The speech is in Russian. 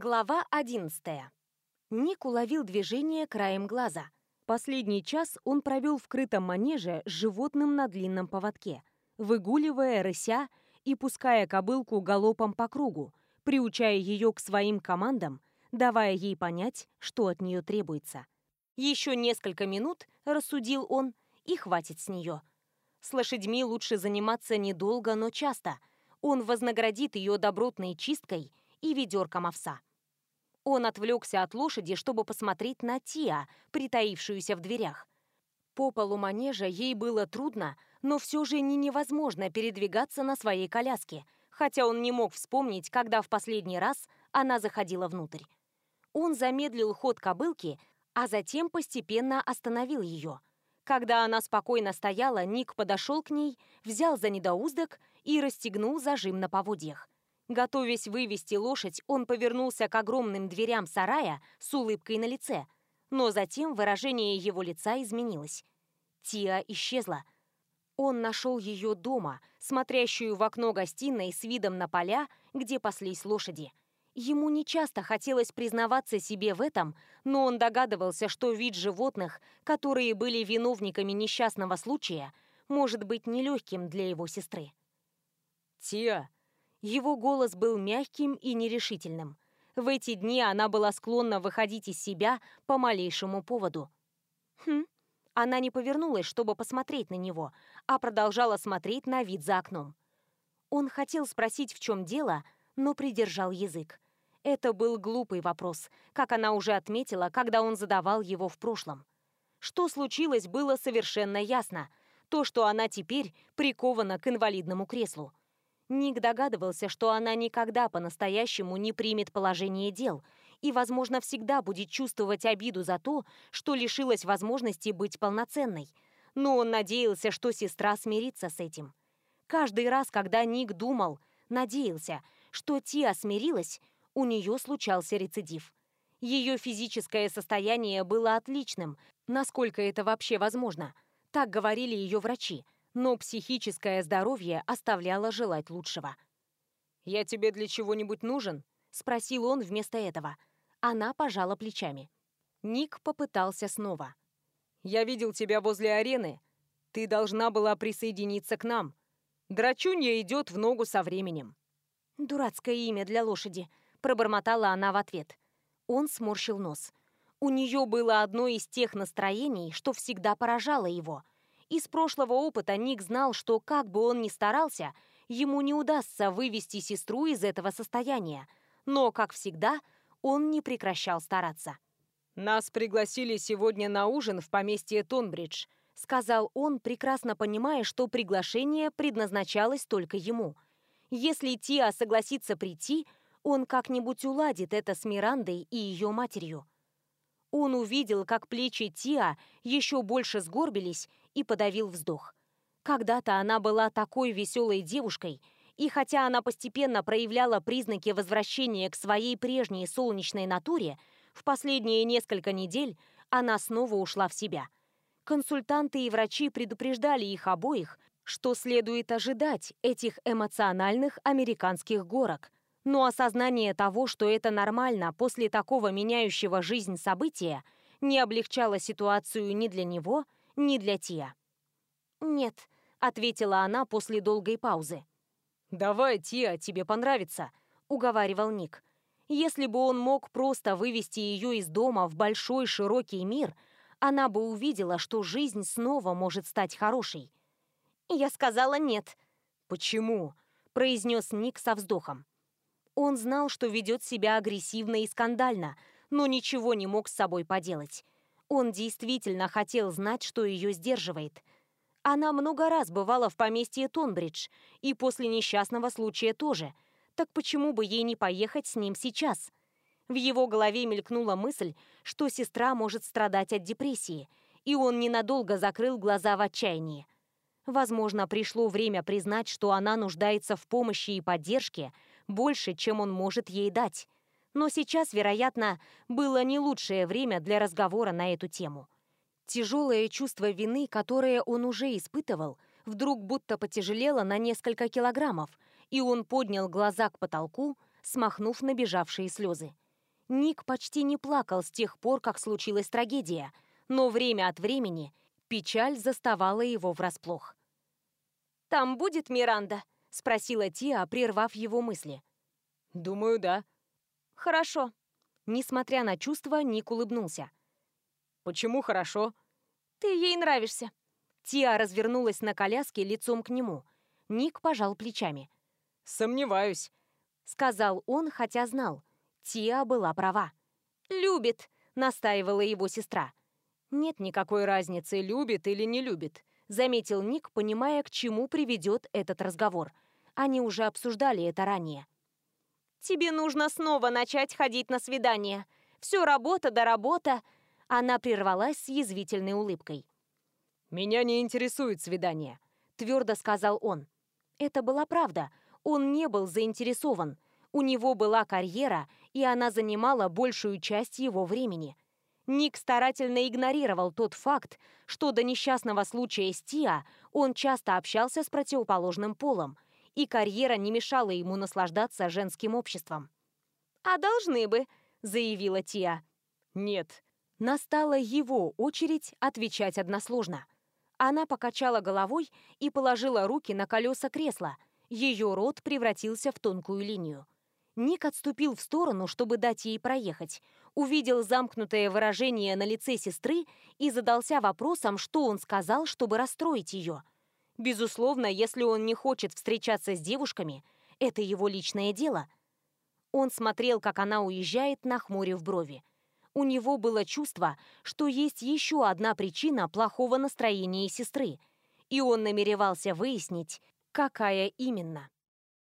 Глава 11. Ник уловил движение краем глаза. Последний час он провел в крытом манеже с животным на длинном поводке, выгуливая, рыся и пуская кобылку галопом по кругу, приучая ее к своим командам, давая ей понять, что от нее требуется. Еще несколько минут, рассудил он, и хватит с нее. С лошадьми лучше заниматься недолго, но часто. Он вознаградит ее добротной чисткой и ведерком овса. Он отвлекся от лошади, чтобы посмотреть на Тиа, притаившуюся в дверях. По полу манежа ей было трудно, но все же не невозможно передвигаться на своей коляске, хотя он не мог вспомнить, когда в последний раз она заходила внутрь. Он замедлил ход кобылки, а затем постепенно остановил ее. Когда она спокойно стояла, Ник подошел к ней, взял за недоуздок и расстегнул зажим на поводьях. Готовясь вывести лошадь, он повернулся к огромным дверям сарая с улыбкой на лице. Но затем выражение его лица изменилось. Тиа исчезла. Он нашел ее дома, смотрящую в окно гостиной с видом на поля, где паслись лошади. Ему нечасто хотелось признаваться себе в этом, но он догадывался, что вид животных, которые были виновниками несчастного случая, может быть нелегким для его сестры. Тиа. Его голос был мягким и нерешительным. В эти дни она была склонна выходить из себя по малейшему поводу. Хм. Она не повернулась, чтобы посмотреть на него, а продолжала смотреть на вид за окном. Он хотел спросить, в чем дело, но придержал язык. Это был глупый вопрос, как она уже отметила, когда он задавал его в прошлом. Что случилось, было совершенно ясно. То, что она теперь прикована к инвалидному креслу. Ник догадывался, что она никогда по-настоящему не примет положение дел и, возможно, всегда будет чувствовать обиду за то, что лишилась возможности быть полноценной. Но он надеялся, что сестра смирится с этим. Каждый раз, когда Ник думал, надеялся, что Тиа смирилась, у нее случался рецидив. Ее физическое состояние было отличным, насколько это вообще возможно. Так говорили ее врачи – но психическое здоровье оставляло желать лучшего. «Я тебе для чего-нибудь нужен?» — спросил он вместо этого. Она пожала плечами. Ник попытался снова. «Я видел тебя возле арены. Ты должна была присоединиться к нам. Драчунья идет в ногу со временем». «Дурацкое имя для лошади», — пробормотала она в ответ. Он сморщил нос. У нее было одно из тех настроений, что всегда поражало его — из прошлого опыта Ник знал, что как бы он ни старался, ему не удастся вывести сестру из этого состояния. Но, как всегда, он не прекращал стараться. «Нас пригласили сегодня на ужин в поместье Тонбридж», — сказал он, прекрасно понимая, что приглашение предназначалось только ему. «Если Тиа согласится прийти», он как-нибудь уладит это с Мирандой и ее матерью. Он увидел, как плечи Тиа еще больше сгорбились, и подавил вздох. Когда-то она была такой веселой девушкой, и хотя она постепенно проявляла признаки возвращения к своей прежней солнечной натуре, в последние несколько недель она снова ушла в себя. Консультанты и врачи предупреждали их обоих, что следует ожидать этих эмоциональных американских горок. Но осознание того, что это нормально после такого меняющего жизнь события, не облегчало ситуацию ни для него, ни для него, не для Тия». «Нет», — ответила она после долгой паузы. «Давай, Тия, тебе понравится», — уговаривал Ник. Если бы он мог просто вывести ее из дома в большой широкий мир, она бы увидела, что жизнь снова может стать хорошей. Я сказала «нет». «Почему?» – произнес Ник со вздохом. Он знал, что ведет себя агрессивно и скандально, но ничего не мог с собой поделать. Он действительно хотел знать, что ее сдерживает. Она много раз бывала в поместье Тонбридж, и после несчастного случая тоже. Так почему бы ей не поехать с ним сейчас? В его голове мелькнула мысль, что сестра может страдать от депрессии, и он ненадолго закрыл глаза в отчаянии. Возможно, пришло время признать, что она нуждается в помощи и поддержке больше, чем он может ей дать. Но сейчас, вероятно, было не лучшее время для разговора на эту тему. Тяжелое чувство вины, которое он уже испытывал, вдруг будто потяжелело на несколько килограммов, и он поднял глаза к потолку, смахнув набежавшие слезы. Ник почти не плакал с тех пор, как случилась трагедия, но время от времени печаль заставала его врасплох. «Там будет Миранда?» — спросила Тиа, прервав его мысли. «Думаю, да», «Хорошо». Несмотря на чувства, Ник улыбнулся. «Почему хорошо?» «Ты ей нравишься». Тиа развернулась на коляске лицом к нему. Ник пожал плечами. «Сомневаюсь», — сказал он, хотя знал. Тиа была права. «Любит», — настаивала его сестра. «Нет никакой разницы, любит или не любит», — заметил Ник, понимая, к чему приведет этот разговор. Они уже обсуждали это ранее. Тебе нужно снова начать ходить на свидание. Все работа да работа. Она прервалась с язвительной улыбкой. «Меня не интересует свидание», — твердо сказал он. Это была правда. Он не был заинтересован. У него была карьера, и она занимала большую часть его времени. Ник старательно игнорировал тот факт, что до несчастного случая с Тиа он часто общался с противоположным полом — и карьера не мешала ему наслаждаться женским обществом. «А должны бы», — заявила Тия. «Нет». Настала его очередь отвечать односложно. Она покачала головой и положила руки на колеса кресла. Ее рот превратился в тонкую линию. Ник отступил в сторону, чтобы дать ей проехать. Увидел замкнутое выражение на лице сестры и задался вопросом, что он сказал, чтобы расстроить ее — Безусловно, если он не хочет встречаться с девушками, это его личное дело. Он смотрел, как она уезжает, нахмурив брови. У него было чувство, что есть еще одна причина плохого настроения сестры, и он намеревался выяснить, какая именно.